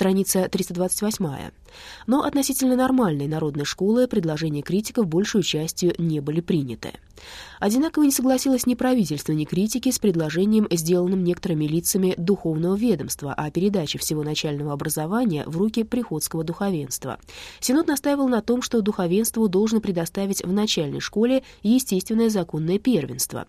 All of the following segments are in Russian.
страница 328. Но относительно нормальной народной школы предложения критиков большую частью не были приняты. Одинаково не согласилось ни правительство, ни критики с предложением, сделанным некоторыми лицами духовного ведомства о передаче всего начального образования в руки приходского духовенства. Синод настаивал на том, что духовенству должно предоставить в начальной школе естественное законное первенство.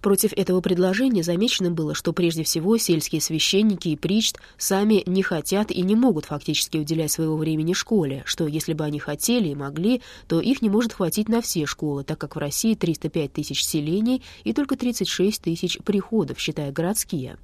Против этого предложения замечено было, что прежде всего сельские священники и причт сами не хотят и не могут фактически уделять своего времени школе, что если бы они хотели и могли, то их не может хватить на все школы, так как в России 305 тысяч селений и только 36 тысяч приходов, считая городские.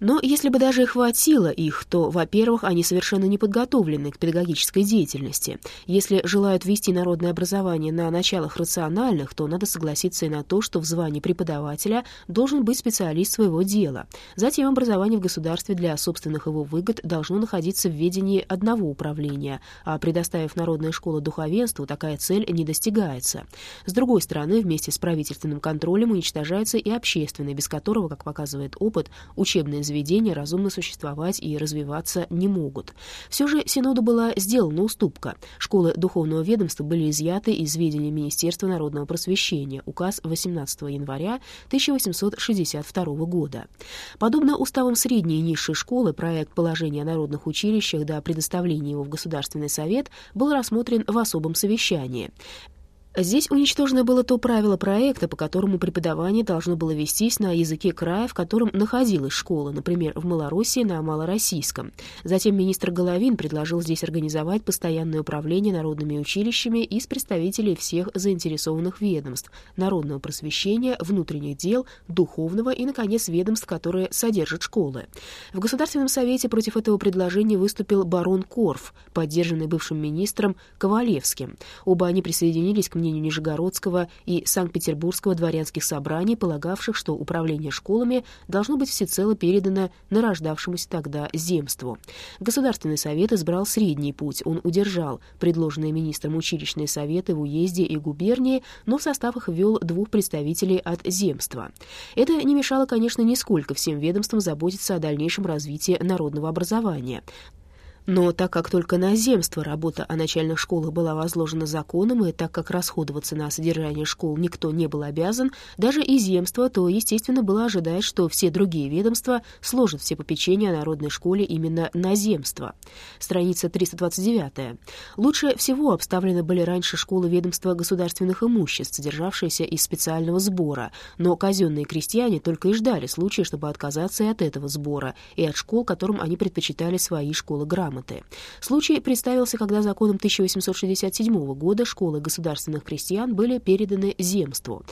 Но если бы даже и хватило их, то, во-первых, они совершенно не подготовлены к педагогической деятельности. Если желают вести народное образование на началах рациональных, то надо согласиться и на то, что в звании преподавателя должен быть специалист своего дела. Затем образование в государстве для собственных его выгод должно находиться в ведении одного управления, а предоставив народная школа духовенству, такая цель не достигается. С другой стороны, вместе с правительственным контролем уничтожается и общественный, без которого, как показывает опыт, учебные заведения разумно существовать и развиваться не могут. Все же Синоду была сделана уступка. Школы духовного ведомства были изъяты из ведения Министерства народного просвещения, указ 18 января 1862 года. Подобно уставам средней и низшей школы, проект положения о народных училищах до предоставления его в Государственный совет был рассмотрен в особом совещании. Здесь уничтожено было то правило проекта, по которому преподавание должно было вестись на языке края, в котором находилась школа, например, в Малороссии на малороссийском. Затем министр Головин предложил здесь организовать постоянное управление народными училищами из представителей всех заинтересованных ведомств, народного просвещения, внутренних дел, духовного и, наконец, ведомств, которые содержат школы. В Государственном совете против этого предложения выступил барон Корф, поддержанный бывшим министром Ковалевским. Оба они присоединились к мнению Нижегородского и Санкт-Петербургского дворянских собраний, полагавших, что управление школами должно быть всецело передано нарождавшемуся тогда земству. Государственный совет избрал средний путь. Он удержал предложенные министром училищные советы в уезде и губернии, но в состав их ввел двух представителей от земства. Это не мешало, конечно, нисколько всем ведомствам заботиться о дальнейшем развитии народного образования. Но так как только на земство работа о начальных школах была возложена законом, и так как расходоваться на содержание школ никто не был обязан, даже и земство, то, естественно, было ожидать, что все другие ведомства сложат все попечения о народной школе именно на земство. Страница 329. Лучше всего обставлены были раньше школы ведомства государственных имуществ, содержавшиеся из специального сбора, но казенные крестьяне только и ждали случая, чтобы отказаться и от этого сбора, и от школ, которым они предпочитали свои школы грамоты грамоты. Случай представился, когда законом 1867 года школы государственных крестьян были переданы земству.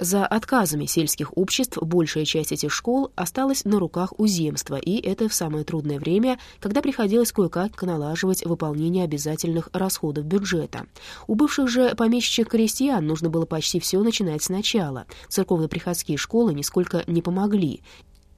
За отказами сельских обществ большая часть этих школ осталась на руках у земства, и это в самое трудное время, когда приходилось кое-как налаживать выполнение обязательных расходов бюджета. У бывших же помещичьих крестьян нужно было почти все начинать сначала. Церковно-приходские школы нисколько не помогли.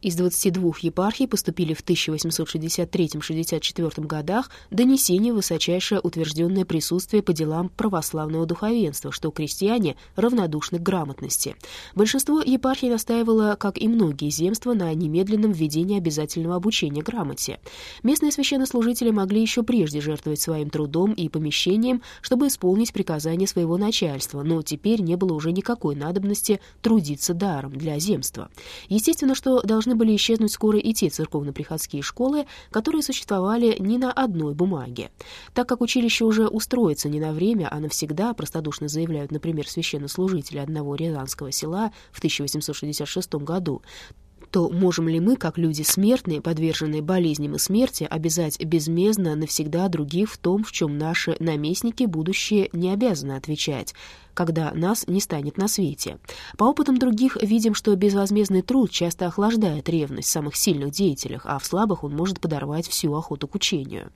Из 22 епархий поступили в 1863-64 годах донесения высочайшее утвержденное присутствие по делам православного духовенства, что крестьяне равнодушны к грамотности. Большинство епархий настаивало, как и многие земства, на немедленном введении обязательного обучения грамоте. Местные священнослужители могли еще прежде жертвовать своим трудом и помещением, чтобы исполнить приказания своего начальства, но теперь не было уже никакой надобности трудиться даром для земства. Естественно, что должны должны были исчезнуть скоро и те церковно-приходские школы, которые существовали не на одной бумаге. Так как училище уже устроится не на время, а навсегда, простодушно заявляют, например, священнослужители одного рязанского села в 1866 году, то можем ли мы, как люди смертные, подверженные болезням и смерти, обязать безмездно навсегда других в том, в чем наши наместники будущее не обязаны отвечать? Когда нас не станет на свете. По опытам других видим, что безвозмездный труд часто охлаждает ревность в самых сильных деятелях, а в слабых он может подорвать всю охоту к учению.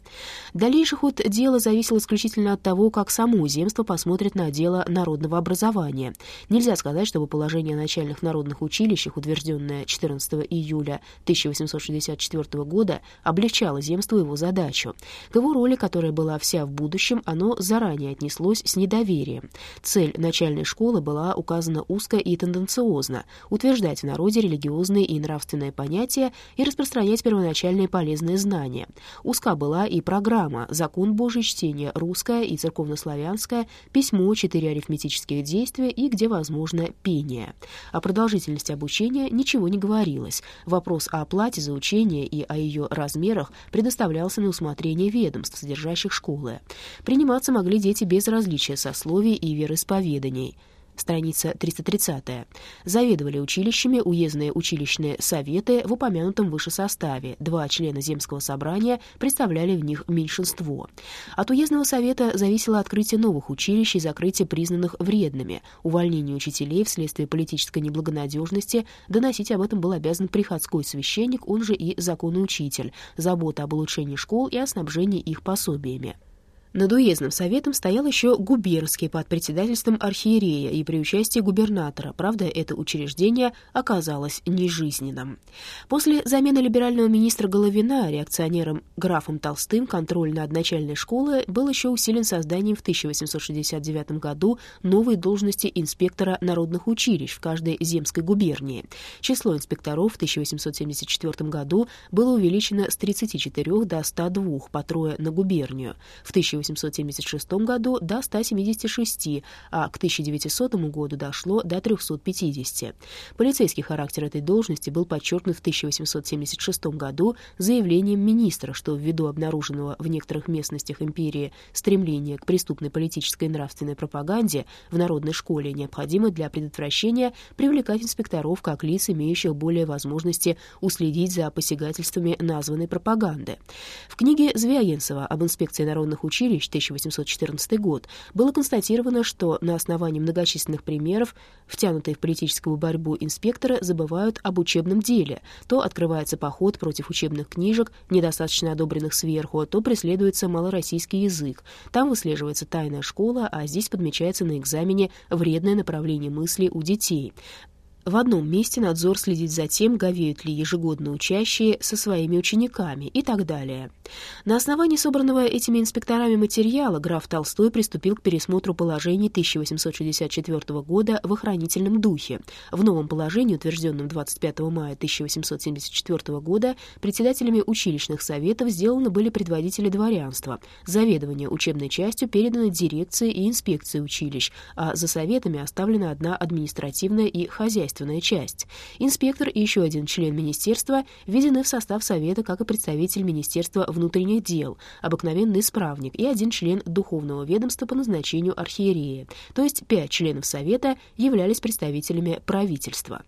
Дальнейший ход дела зависел исключительно от того, как само земство посмотрит на дело народного образования. Нельзя сказать, чтобы положение начальных народных училищах, утвержденное 14 июля 1864 года, облегчало земству его задачу. К его роли, которая была вся в будущем, оно заранее отнеслось с недоверием. Цель начальной школы была указана узко и тенденциозно — утверждать в народе религиозные и нравственные понятия и распространять первоначальные полезные знания. Узка была и программа «Закон Божий чтение русское и церковнославянское», письмо, четыре арифметических действия и, где возможно, пение. О продолжительности обучения ничего не говорилось. Вопрос о оплате за учение и о ее размерах предоставлялся на усмотрение ведомств, содержащих школы. Приниматься могли дети без различия сословий и вероисповеданий страница 330. Заведовали училищами уездные училищные советы в упомянутом выше составе. Два члена земского собрания представляли в них меньшинство. От уездного совета зависело открытие новых училищ и закрытие признанных вредными, увольнение учителей вследствие политической неблагонадежности, доносить об этом был обязан приходской священник, он же и законный учитель, забота об улучшении школ и о снабжении их пособиями. Над уездным советом стоял еще губернский под председательством архиерея и при участии губернатора. Правда, это учреждение оказалось нежизненным. После замены либерального министра Головина реакционером графом Толстым контроль над начальной школой был еще усилен созданием в 1869 году новой должности инспектора народных училищ в каждой земской губернии. Число инспекторов в 1874 году было увеличено с 34 до 102 по трое на губернию. В 18 1876 году до 176, а к 1900 году дошло до 350. Полицейский характер этой должности был подчеркнут в 1876 году заявлением министра, что ввиду обнаруженного в некоторых местностях империи стремления к преступной политической и нравственной пропаганде в народной школе необходимо для предотвращения привлекать инспекторов как лиц, имеющих более возможности уследить за посягательствами названной пропаганды. В книге Звягинцева об инспекции народных училищ училищ 1814 год, было констатировано, что на основании многочисленных примеров, втянутые в политическую борьбу инспекторы забывают об учебном деле. То открывается поход против учебных книжек, недостаточно одобренных сверху, то преследуется малороссийский язык. Там выслеживается тайная школа, а здесь подмечается на экзамене вредное направление мысли у детей. В одном месте надзор следит за тем, говеют ли ежегодно учащие со своими учениками и так далее. На основании собранного этими инспекторами материала граф Толстой приступил к пересмотру положений 1864 года в охранительном духе. В новом положении, утвержденном 25 мая 1874 года, председателями училищных советов сделаны были предводители дворянства. Заведование учебной частью передано дирекции и инспекции училищ, а за советами оставлена одна административная и хозяйственная хозяйственная часть. Инспектор и еще один член министерства введены в состав Совета как и представитель Министерства внутренних дел, обыкновенный исправник и один член духовного ведомства по назначению архиереи, то есть пять членов Совета являлись представителями правительства.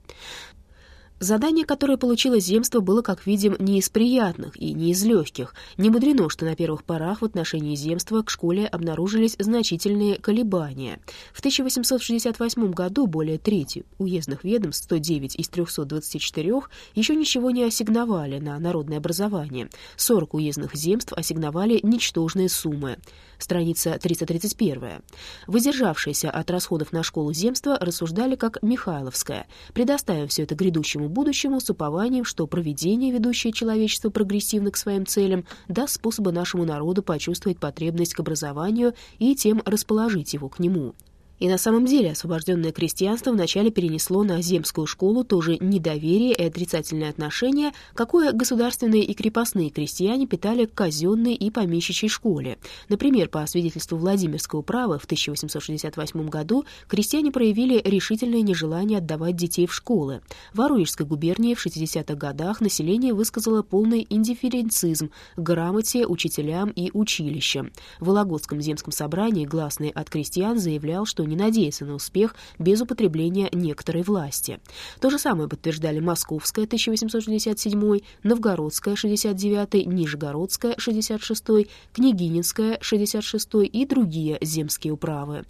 Задание, которое получило земство, было, как видим, не из приятных и не из легких. Не мудрено, что на первых порах в отношении земства к школе обнаружились значительные колебания. В 1868 году более трети уездных ведомств, 109 из 324, еще ничего не ассигновали на народное образование. 40 уездных земств ассигновали ничтожные суммы. Страница 331. Выдержавшиеся от расходов на школу земства рассуждали как Михайловская. Предоставив все это грядущему будущему с упованием, что проведение, ведущее человечество прогрессивно к своим целям, даст способы нашему народу почувствовать потребность к образованию и тем расположить его к нему. И на самом деле освобожденное крестьянство вначале перенесло на земскую школу тоже недоверие и отрицательное отношение, какое государственные и крепостные крестьяне питали к казенной и помещичьей школе. Например, по свидетельству Владимирского права в 1868 году крестьяне проявили решительное нежелание отдавать детей в школы. В Воронежской губернии в 60-х годах население высказало полный индифференцизм к грамоте, учителям и училищам. В Вологодском земском собрании гласный от крестьян заявлял, что не надеяться на успех без употребления некоторой власти. То же самое подтверждали Московская 1867, Новгородская 69, Нижегородская 66, Княгининская 66 и другие земские управы.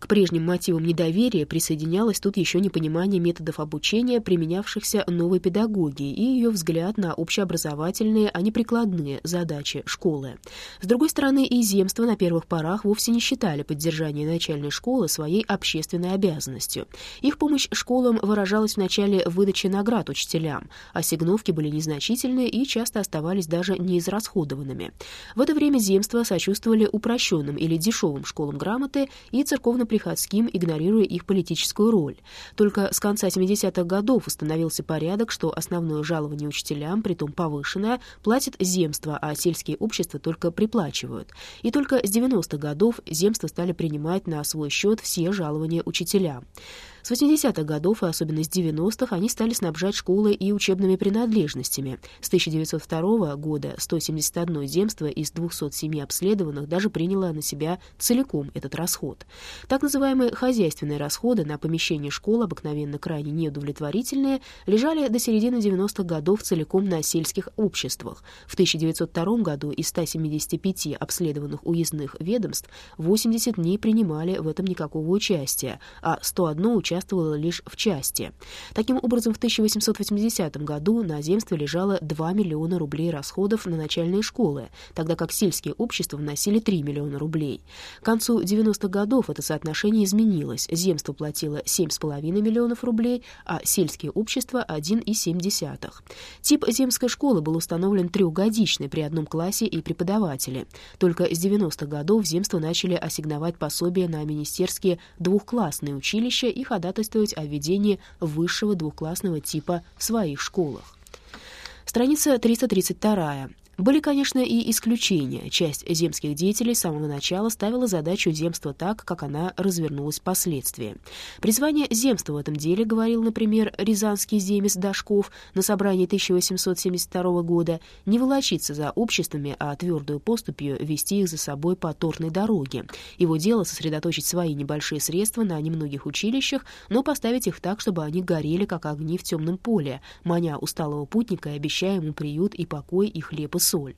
К прежним мотивам недоверия присоединялось тут еще непонимание методов обучения, применявшихся новой педагогии, и ее взгляд на общеобразовательные, а не прикладные задачи школы. С другой стороны, и земства на первых порах вовсе не считали поддержание начальной школы своей общественной обязанностью. Их помощь школам выражалась в начале выдачи наград учителям, ассигновки были незначительные и часто оставались даже неизрасходованными. В это время земства сочувствовали упрощенным или дешевым школам грамоты и церковно сельско-приходским, игнорируя их политическую роль. Только с конца 70-х годов установился порядок, что основное жалование учителям, притом повышенное, платит земство, а сельские общества только приплачивают. И только с 90-х годов земства стали принимать на свой счет все жалования учителям. С 80-х годов и особенно с 90-х они стали снабжать школы и учебными принадлежностями. С 1902 года 171 земство из 207 обследованных даже приняло на себя целиком этот расход. Так называемые хозяйственные расходы на помещение школ, обыкновенно крайне неудовлетворительные, лежали до середины 90-х годов целиком на сельских обществах. В 1902 году из 175 обследованных уездных ведомств 80 не принимали в этом никакого участия, а 101 участие участвовала лишь в части. Таким образом, в 1880 году на земстве лежало 2 миллиона рублей расходов на начальные школы, тогда как сельские общества вносили 3 миллиона рублей. К концу 90-х годов это соотношение изменилось. Земство платило 7,5 миллионов рублей, а сельские общества — 1,7. Тип земской школы был установлен трехгодичный при одном классе и преподавателе. Только с 90-х годов земство начали ассигновать пособия на министерские двухклассные училища и ходатайствовать о введении высшего двухклассного типа в своих школах. Страница 332. Были, конечно, и исключения. Часть земских деятелей с самого начала ставила задачу земства так, как она развернулась впоследствии. Призвание земства в этом деле, говорил, например, рязанский земец Дашков на собрании 1872 года, не волочиться за обществами, а твердую поступью вести их за собой по торной дороге. Его дело сосредоточить свои небольшие средства на немногих училищах, но поставить их так, чтобы они горели, как огни в темном поле, маня усталого путника и обещая ему приют и покой и хлеб и соль.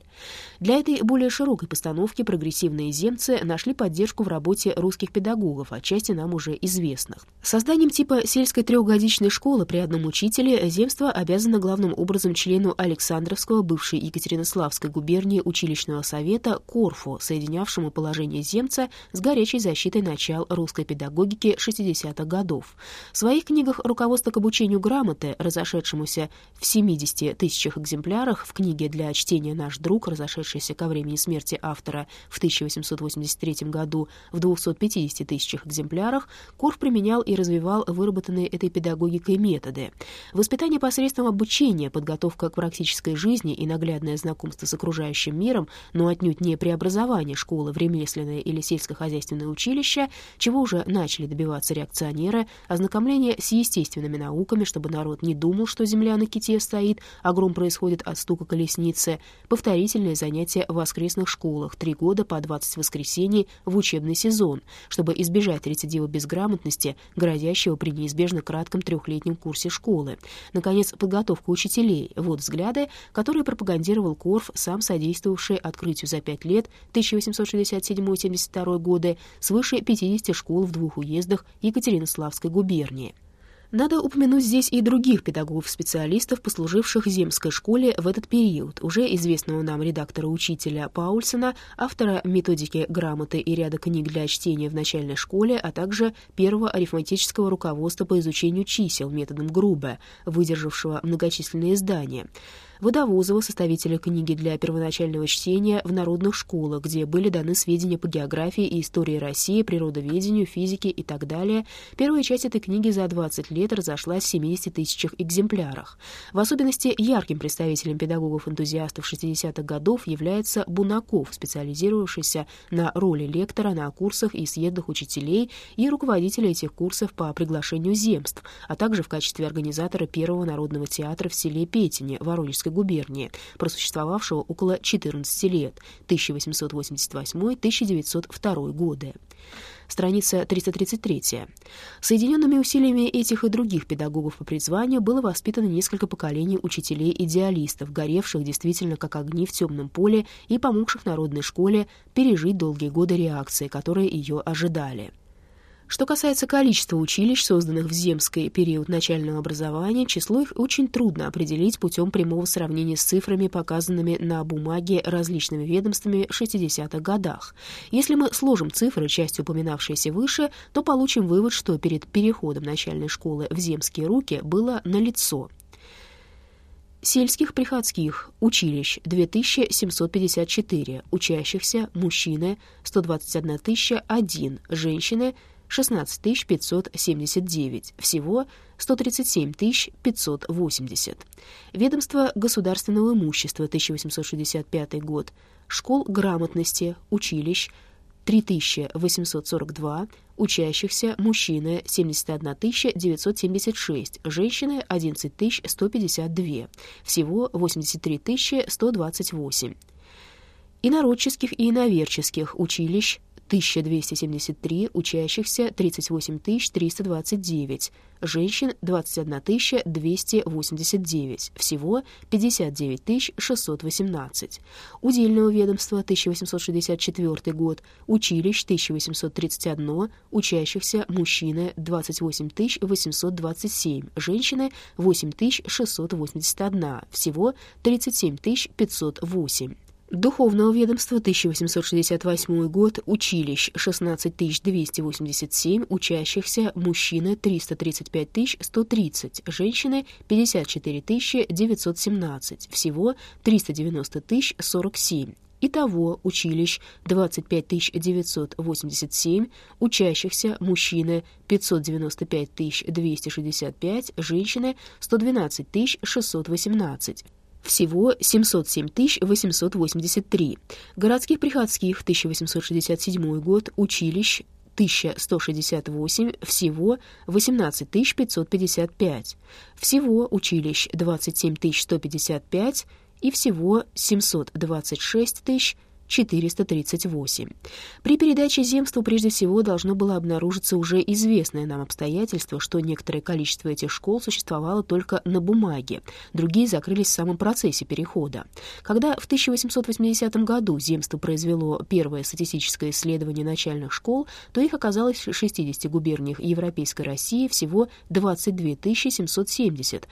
Для этой более широкой постановки прогрессивные земцы нашли поддержку в работе русских педагогов, отчасти нам уже известных. Созданием типа сельской трехгодичной школы при одном учителе земство обязано главным образом члену Александровского, бывшей Екатеринославской губернии училищного совета Корфу, соединявшему положение земца с горячей защитой начал русской педагогики 60-х годов. В своих книгах «Руководство к обучению грамоты», разошедшемуся в 70 тысячах экземплярах, в книге для чтения «Наш друг», разошедшийся ко времени смерти автора в 1883 году в 250 тысячах экземплярах, Корф применял и развивал выработанные этой педагогикой методы. Воспитание посредством обучения, подготовка к практической жизни и наглядное знакомство с окружающим миром, но отнюдь не преобразование школы в ремесленное или сельскохозяйственное училище, чего уже начали добиваться реакционеры, ознакомление с естественными науками, чтобы народ не думал, что земля на ките стоит, а гром происходит от стука колесницы, повторительные занятия в воскресных школах, три года по 20 воскресений в учебный сезон, чтобы избежать рецидива безграмотности, грозящего при неизбежно кратком трехлетнем курсе школы. Наконец, подготовка учителей. Вот взгляды, которые пропагандировал Корф, сам содействовавший открытию за пять лет 1867-72 годы свыше 50 школ в двух уездах Екатеринославской губернии. Надо упомянуть здесь и других педагогов-специалистов, послуживших земской школе в этот период, уже известного нам редактора-учителя Паульсона, автора методики грамоты и ряда книг для чтения в начальной школе, а также первого арифметического руководства по изучению чисел методом Грубе, выдержавшего многочисленные издания. Водовозова, составителя книги для первоначального чтения в народных школах, где были даны сведения по географии и истории России, природоведению, физике и так далее. Первая часть этой книги за 20 лет разошлась в 70 тысячах экземплярах. В особенности ярким представителем педагогов-энтузиастов 60-х годов является Бунаков, специализировавшийся на роли лектора на курсах и съездах учителей и руководителя этих курсов по приглашению земств, а также в качестве организатора первого народного театра в селе Петине, Воронежской губернии, просуществовавшего около 14 лет, 1888-1902 годы. Страница 333. Соединенными усилиями этих и других педагогов по призванию было воспитано несколько поколений учителей-идеалистов, горевших действительно как огни в темном поле и помогших народной школе пережить долгие годы реакции, которые ее ожидали. Что касается количества училищ, созданных в земский период начального образования, число их очень трудно определить путем прямого сравнения с цифрами, показанными на бумаге различными ведомствами в 60-х годах. Если мы сложим цифры, частью упоминавшиеся выше, то получим вывод, что перед переходом начальной школы в земские руки было налицо сельских приходских училищ 2754, учащихся мужчины 121 001, женщины 16 579, всего 137 580. Ведомство государственного имущества, 1865 год, школ грамотности, училищ, 3842, учащихся мужчины 71 976, женщины 11 152, всего 83 128. Инородческих и иноверческих училищ 1273, учащихся 38 329, женщин 21 289, всего 59 618. Удельного ведомства 1864 год, училищ 1831, учащихся мужчины 28 827, женщины 8 681, всего 37 508. Духовного ведомства 1868 год, училищ 16 287, учащихся мужчины 335 130, женщины 54 917, всего 390 047. Итого училищ 25 987, учащихся мужчины 595 265, женщины 112 618 всего 707 883. Городских приходских 1867 год, училищ 1168, всего 18 555. Всего училищ 27 155 и всего 726 тысяч 438. При передаче земству прежде всего должно было обнаружиться уже известное нам обстоятельство, что некоторое количество этих школ существовало только на бумаге, другие закрылись в самом процессе перехода. Когда в 1880 году земство произвело первое статистическое исследование начальных школ, то их оказалось в 60 губерниях Европейской России всего 22 770,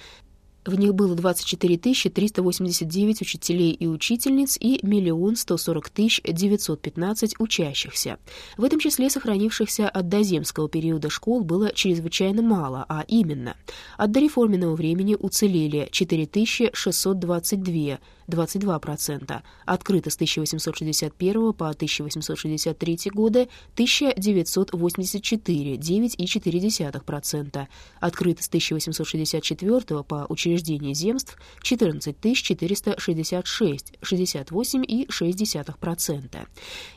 в них было 24 389 учителей и учительниц и 1 140 915 учащихся. В этом числе сохранившихся от доземского периода школ было чрезвычайно мало, а именно от дореформенного времени уцелели 4 622 22%, открыто с 1861 по 1863 годы 1984, 9,4%, открыто с 1864 по учреждению земств 14 466, 68,6%.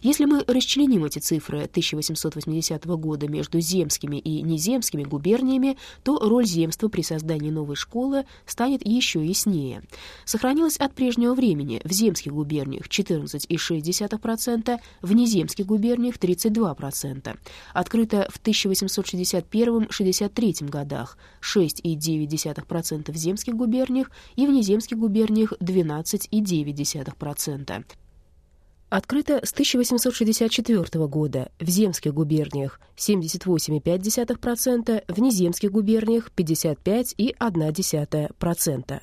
Если мы расчленим эти цифры 1880 года между земскими и неземскими губерниями, то роль земства при создании новой школы станет еще яснее. Сохранилась от прежнего прежнего времени в земских губерниях 14,6%, в неземских губерниях 32%. Открыто в 1861-63 годах 6,9% в земских губерниях и в неземских губерниях 12,9%. Открыто с 1864 года в земских губерниях 78,5%, в неземских губерниях 55,1%.